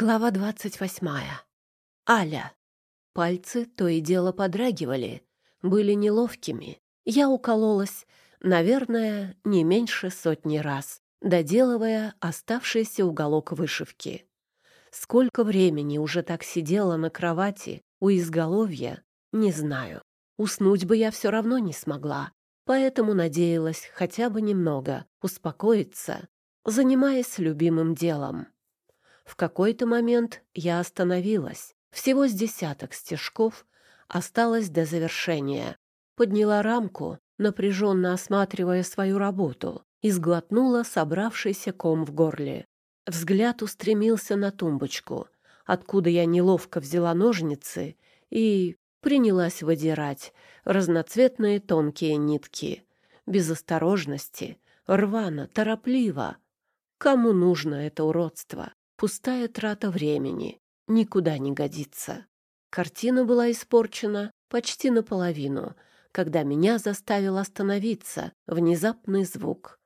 Глава двадцать восьмая. Аля. Пальцы то и дело подрагивали, были неловкими. Я укололась, наверное, не меньше сотни раз, доделывая оставшийся уголок вышивки. Сколько времени уже так сидела на кровати у изголовья, не знаю. Уснуть бы я все равно не смогла, поэтому надеялась хотя бы немного успокоиться, занимаясь любимым делом. В какой-то момент я остановилась. Всего с десяток стежков осталось до завершения. Подняла рамку, напряженно осматривая свою работу, и сглотнула собравшийся ком в горле. Взгляд устремился на тумбочку, откуда я неловко взяла ножницы и принялась выдирать разноцветные тонкие нитки. Без осторожности, рвано, торопливо. Кому нужно это уродство? Пустая трата времени. Никуда не годится. Картина была испорчена почти наполовину, когда меня заставил остановиться внезапный звук.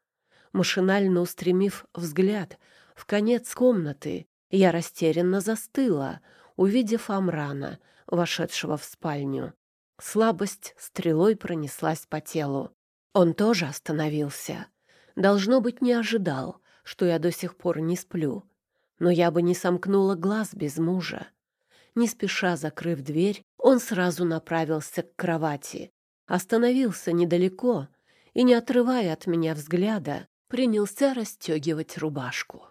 Машинально устремив взгляд в конец комнаты, я растерянно застыла, увидев Амрана, вошедшего в спальню. Слабость стрелой пронеслась по телу. Он тоже остановился. Должно быть, не ожидал, что я до сих пор не сплю но я бы не сомкнула глаз без мужа. Не спеша закрыв дверь, он сразу направился к кровати, остановился недалеко и, не отрывая от меня взгляда, принялся расстегивать рубашку.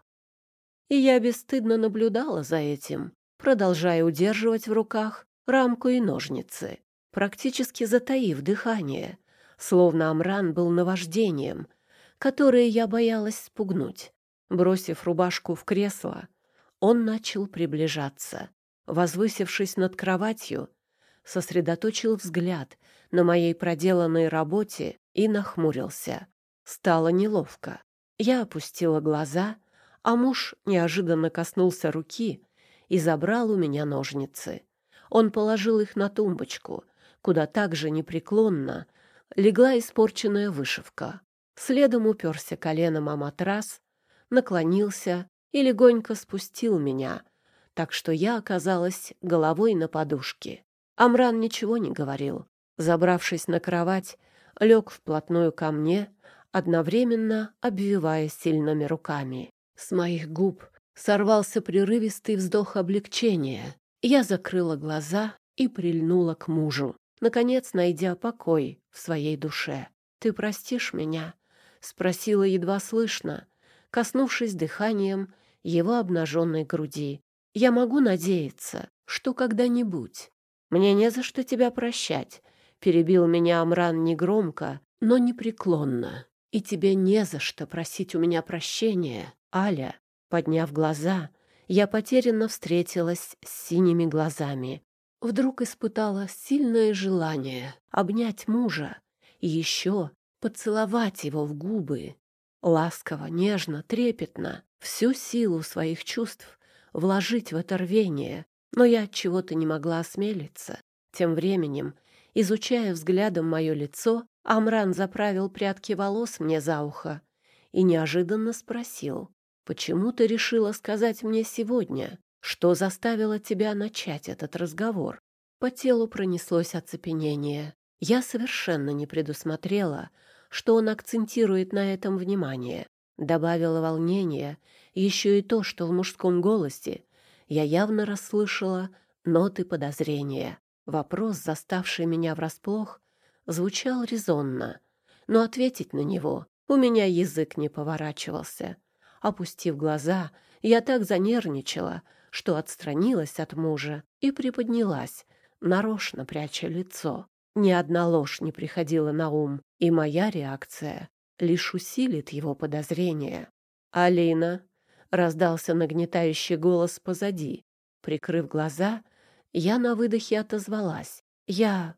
И я бесстыдно наблюдала за этим, продолжая удерживать в руках рамку и ножницы, практически затаив дыхание, словно Амран был наваждением, которое я боялась спугнуть. Бросив рубашку в кресло, он начал приближаться. Возвысившись над кроватью, сосредоточил взгляд на моей проделанной работе и нахмурился. Стало неловко. Я опустила глаза, а муж неожиданно коснулся руки и забрал у меня ножницы. Он положил их на тумбочку, куда также непреклонно легла испорченная вышивка. Следом уперся коленом о матрас наклонился и легонько спустил меня, так что я оказалась головой на подушке. Амран ничего не говорил. Забравшись на кровать, лег вплотную ко мне, одновременно обвивая сильными руками. С моих губ сорвался прерывистый вздох облегчения. Я закрыла глаза и прильнула к мужу, наконец найдя покой в своей душе. «Ты простишь меня?» — спросила едва слышно, коснувшись дыханием его обнаженной груди. «Я могу надеяться, что когда-нибудь. Мне не за что тебя прощать», — перебил меня Амран негромко, но непреклонно. «И тебе не за что просить у меня прощения, Аля». Подняв глаза, я потерянно встретилась с синими глазами. Вдруг испытала сильное желание обнять мужа и еще поцеловать его в губы. Ласково, нежно, трепетно, всю силу своих чувств вложить в это рвение, но я от чего-то не могла осмелиться. Тем временем, изучая взглядом мое лицо, Амран заправил прядки волос мне за ухо и неожиданно спросил, «Почему ты решила сказать мне сегодня? Что заставило тебя начать этот разговор?» По телу пронеслось оцепенение. Я совершенно не предусмотрела, что он акцентирует на этом внимание. Добавило волнение еще и то, что в мужском голосе я явно расслышала ноты подозрения. Вопрос, заставший меня врасплох, звучал резонно, но ответить на него у меня язык не поворачивался. Опустив глаза, я так занервничала, что отстранилась от мужа и приподнялась, нарочно пряча лицо. Ни одна ложь не приходила на ум, и моя реакция лишь усилит его подозрения. «Алина!» — раздался нагнетающий голос позади. Прикрыв глаза, я на выдохе отозвалась. «Я...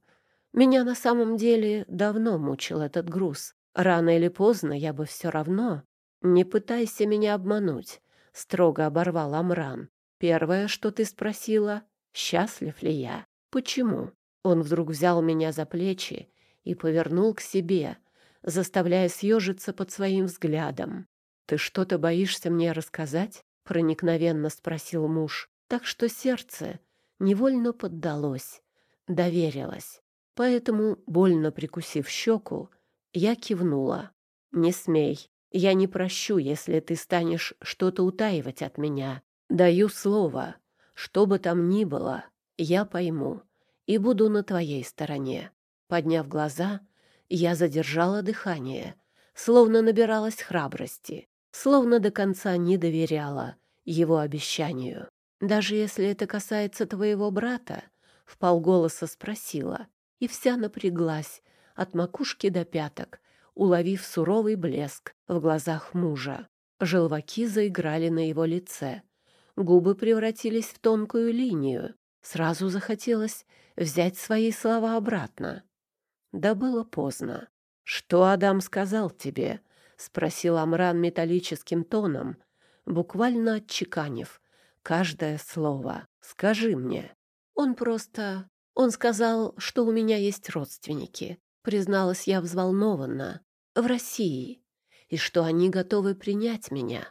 Меня на самом деле давно мучил этот груз. Рано или поздно я бы все равно... Не пытайся меня обмануть», — строго оборвал Амран. «Первое, что ты спросила, счастлив ли я? Почему?» Он вдруг взял меня за плечи и повернул к себе, заставляя съежиться под своим взглядом. «Ты что-то боишься мне рассказать?» — проникновенно спросил муж, так что сердце невольно поддалось, доверилось. Поэтому, больно прикусив щеку, я кивнула. «Не смей. Я не прощу, если ты станешь что-то утаивать от меня. Даю слово. Что бы там ни было, я пойму и буду на твоей стороне». Подняв глаза, я задержала дыхание, словно набиралась храбрости, словно до конца не доверяла его обещанию. «Даже если это касается твоего брата?» — вполголоса спросила, и вся напряглась от макушки до пяток, уловив суровый блеск в глазах мужа. Желваки заиграли на его лице. Губы превратились в тонкую линию. Сразу захотелось взять свои слова обратно. Да было поздно. «Что Адам сказал тебе?» — спросил Амран металлическим тоном, буквально отчеканив каждое слово. «Скажи мне». Он просто... Он сказал, что у меня есть родственники, призналась я взволнованно, в России, и что они готовы принять меня.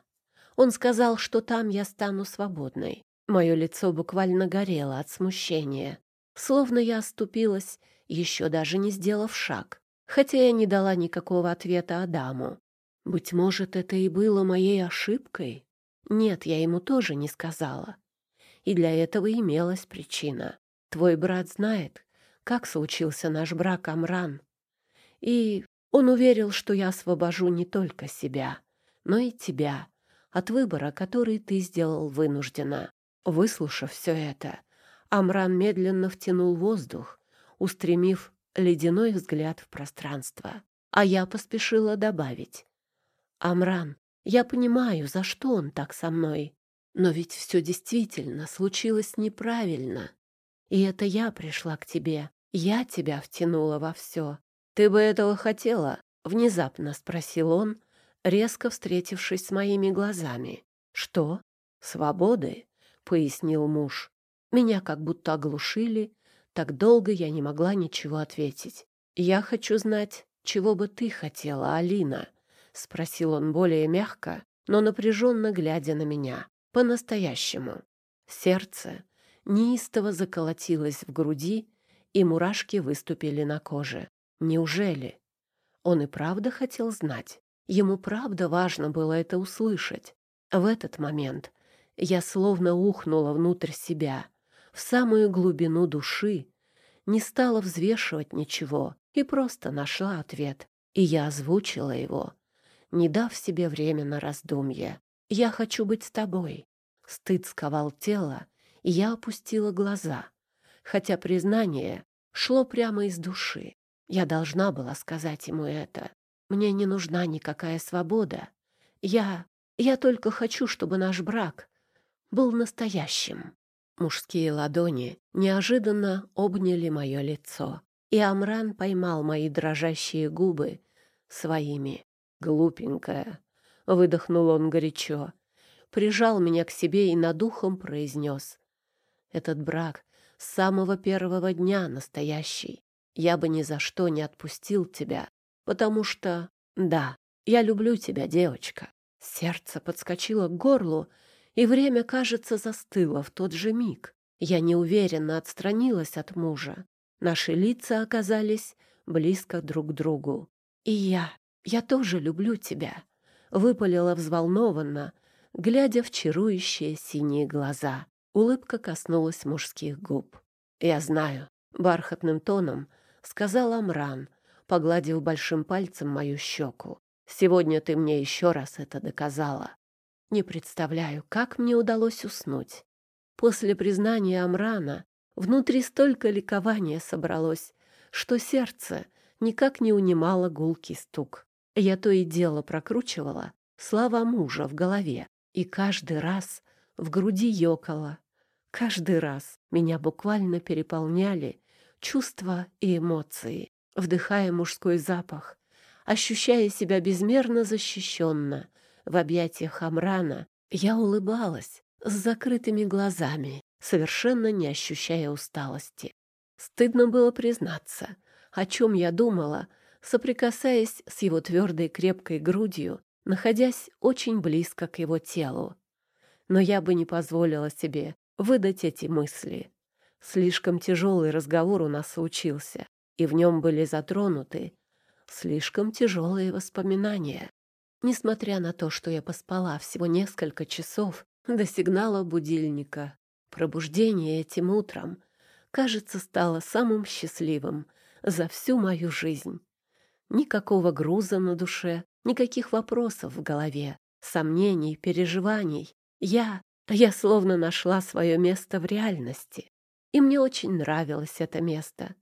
Он сказал, что там я стану свободной. Мое лицо буквально горело от смущения, словно я оступилась, еще даже не сделав шаг, хотя я не дала никакого ответа Адаму. Быть может, это и было моей ошибкой? Нет, я ему тоже не сказала. И для этого имелась причина. Твой брат знает, как случился наш брак Амран. И он уверил, что я освобожу не только себя, но и тебя от выбора, который ты сделал вынужденно. Выслушав все это, Амран медленно втянул воздух, устремив ледяной взгляд в пространство. А я поспешила добавить. «Амран, я понимаю, за что он так со мной, но ведь все действительно случилось неправильно. И это я пришла к тебе. Я тебя втянула во все. Ты бы этого хотела? Внезапно спросил он, резко встретившись с моими глазами. Что? Свободы? Пояснил муж. Меня как будто оглушили. Так долго я не могла ничего ответить. Я хочу знать, чего бы ты хотела, Алина? Спросил он более мягко, но напряженно глядя на меня. По-настоящему. Сердце неистово заколотилось в груди, и мурашки выступили на коже. Неужели? Он и правда хотел знать. Ему правда важно было это услышать. В этот момент я словно ухнула внутрь себя, в самую глубину души, не стала взвешивать ничего и просто нашла ответ. И я озвучила его, не дав себе время на раздумье. «Я хочу быть с тобой». Стыд сковал тело, и я опустила глаза, хотя признание шло прямо из души. Я должна была сказать ему это. Мне не нужна никакая свобода. Я... я только хочу, чтобы наш брак был настоящим. Мужские ладони неожиданно обняли мое лицо, и Амран поймал мои дрожащие губы своими. «Глупенькая!» — выдохнул он горячо. Прижал меня к себе и над ухом произнес. Этот брак с самого первого дня настоящий. Я бы ни за что не отпустил тебя, потому что... Да, я люблю тебя, девочка. Сердце подскочило к горлу, и время, кажется, застыло в тот же миг. Я неуверенно отстранилась от мужа. Наши лица оказались близко друг к другу. «И я, я тоже люблю тебя», — выпалила взволнованно, глядя в чарующие синие глаза. Улыбка коснулась мужских губ. «Я знаю», — бархатным тоном сказал Амран, погладив большим пальцем мою щеку. «Сегодня ты мне еще раз это доказала. Не представляю, как мне удалось уснуть. После признания Амрана внутри столько ликования собралось, что сердце никак не унимало гулкий стук. Я то и дело прокручивала слова мужа в голове, и каждый раз в груди ёкало, Каждый раз меня буквально переполняли чувства и эмоции, вдыхая мужской запах, ощущая себя безмерно защищенно в объятиях Амрана, я улыбалась с закрытыми глазами, совершенно не ощущая усталости. Стыдно было признаться, о чем я думала, соприкасаясь с его твердой крепкой грудью, находясь очень близко к его телу. но я бы не позволила себе выдать эти мысли. Слишком тяжелый разговор у нас случился, и в нем были затронуты слишком тяжелые воспоминания. Несмотря на то, что я поспала всего несколько часов до сигнала будильника, пробуждение этим утром, кажется, стало самым счастливым за всю мою жизнь. Никакого груза на душе, никаких вопросов в голове, сомнений, переживаний. Я, я словно нашла свое место в реальности. И мне очень нравилось это место.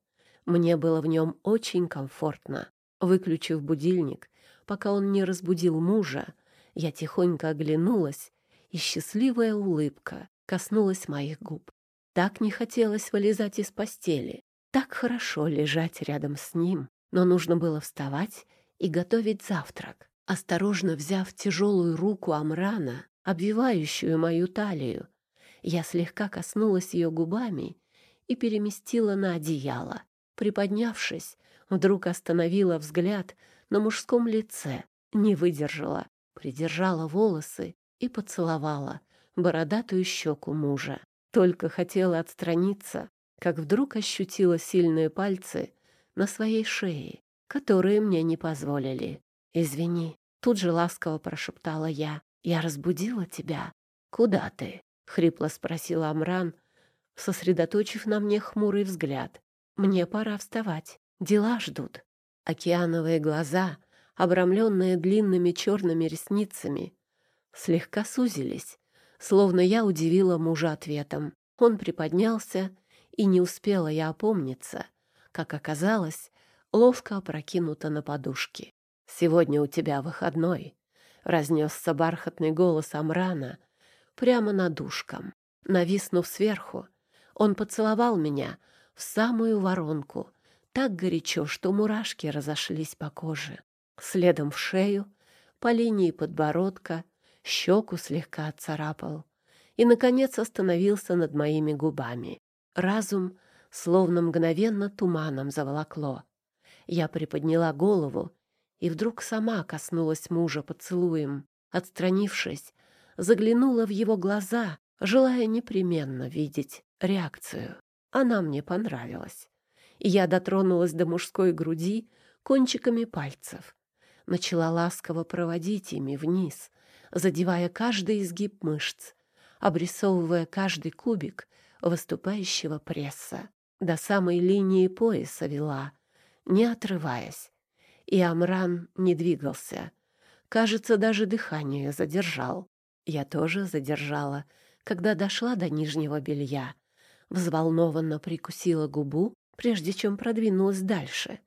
Мне было в нем очень комфортно. Выключив будильник, пока он не разбудил мужа, я тихонько оглянулась, и счастливая улыбка коснулась моих губ. Так не хотелось вылезать из постели, так хорошо лежать рядом с ним, но нужно было вставать и готовить завтрак. Осторожно взяв тяжелую руку Амрана, обвивающую мою талию, я слегка коснулась ее губами и переместила на одеяло. Приподнявшись, вдруг остановила взгляд на мужском лице, не выдержала, придержала волосы и поцеловала бородатую щеку мужа. Только хотела отстраниться, как вдруг ощутила сильные пальцы на своей шее, которые мне не позволили. «Извини», — тут же ласково прошептала я. «Я разбудила тебя?» «Куда ты?» — хрипло спросил Амран, сосредоточив на мне хмурый взгляд. «Мне пора вставать. Дела ждут». Океановые глаза, обрамленные длинными черными ресницами, слегка сузились, словно я удивила мужа ответом. Он приподнялся, и не успела я опомниться, как оказалось, ловко опрокинута на подушки. «Сегодня у тебя выходной», — разнесся бархатный голос Амрана прямо над ушком. Нависнув сверху, он поцеловал меня в самую воронку, так горячо, что мурашки разошлись по коже. Следом в шею, по линии подбородка, щеку слегка отцарапал и, наконец, остановился над моими губами. Разум словно мгновенно туманом заволокло. Я приподняла голову и вдруг сама коснулась мужа поцелуем. Отстранившись, заглянула в его глаза, желая непременно видеть реакцию. Она мне понравилась. И я дотронулась до мужской груди кончиками пальцев. Начала ласково проводить ими вниз, задевая каждый изгиб мышц, обрисовывая каждый кубик выступающего пресса. До самой линии пояса вела, не отрываясь. И Амран не двигался. Кажется, даже дыхание задержал. Я тоже задержала, когда дошла до нижнего белья. Взволнованно прикусила губу, прежде чем продвинулась дальше,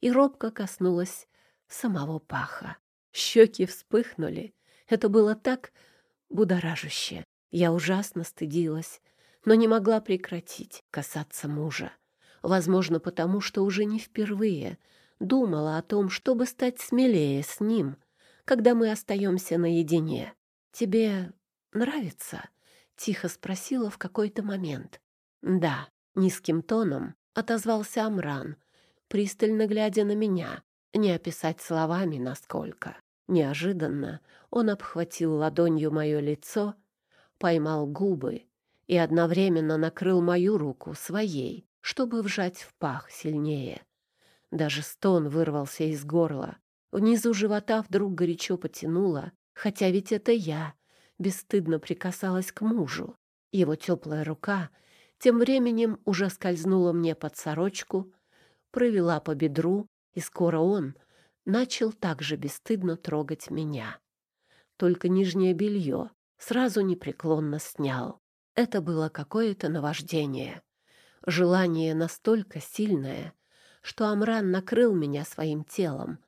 и робко коснулась самого паха. Щеки вспыхнули. Это было так будоражуще. Я ужасно стыдилась, но не могла прекратить касаться мужа. Возможно, потому что уже не впервые думала о том, чтобы стать смелее с ним, когда мы остаемся наедине. «Тебе нравится?» — тихо спросила в какой-то момент. «Да», — низким тоном отозвался Амран, пристально глядя на меня, не описать словами насколько. Неожиданно он обхватил ладонью мое лицо, поймал губы и одновременно накрыл мою руку своей, чтобы вжать в пах сильнее. Даже стон вырвался из горла. Внизу живота вдруг горячо потянуло, хотя ведь это я бесстыдно прикасалась к мужу. Его теплая рука тем временем уже скользнула мне под сорочку, провела по бедру, и скоро он начал также бесстыдно трогать меня. Только нижнее белье сразу непреклонно снял. Это было какое-то наваждение. Желание настолько сильное, что Амран накрыл меня своим телом,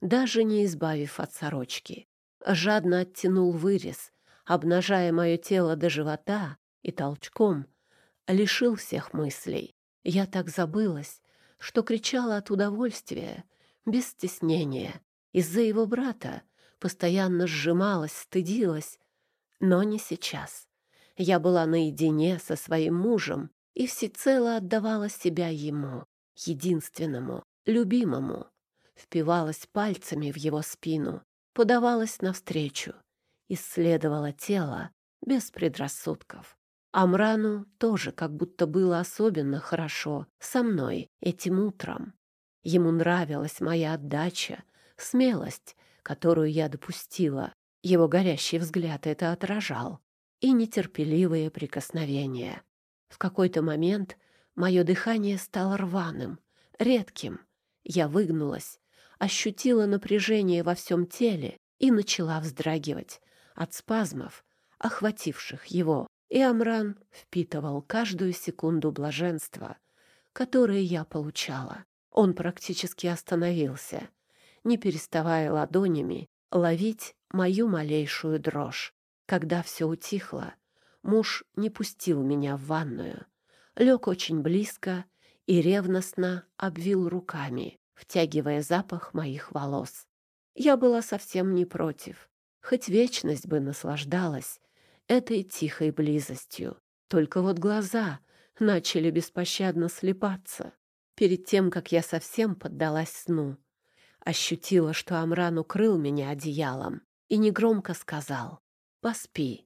даже не избавив от сорочки. Жадно оттянул вырез, обнажая мое тело до живота и толчком лишил всех мыслей. Я так забылась, что кричала от удовольствия, без стеснения. Из-за его брата постоянно сжималась, стыдилась, но не сейчас. Я была наедине со своим мужем и всецело отдавала себя ему, единственному, любимому. Впивалась пальцами в его спину, подавалась навстречу, исследовала тело без предрассудков. Амрану тоже как будто было особенно хорошо со мной этим утром. Ему нравилась моя отдача, смелость, которую я допустила. Его горящий взгляд это отражал. И нетерпеливые прикосновения. В какой-то момент мое дыхание стало рваным, редким. Я выгнулась, ощутила напряжение во всем теле и начала вздрагивать от спазмов, охвативших его. И Амран впитывал каждую секунду блаженства, которое я получала. Он практически остановился, не переставая ладонями ловить мою малейшую дрожь. Когда все утихло, муж не пустил меня в ванную, лег очень близко и ревностно обвил руками, втягивая запах моих волос. Я была совсем не против, хоть вечность бы наслаждалась этой тихой близостью. Только вот глаза начали беспощадно слепаться. Перед тем, как я совсем поддалась сну, ощутила, что Амран укрыл меня одеялом и негромко сказал «Поспи,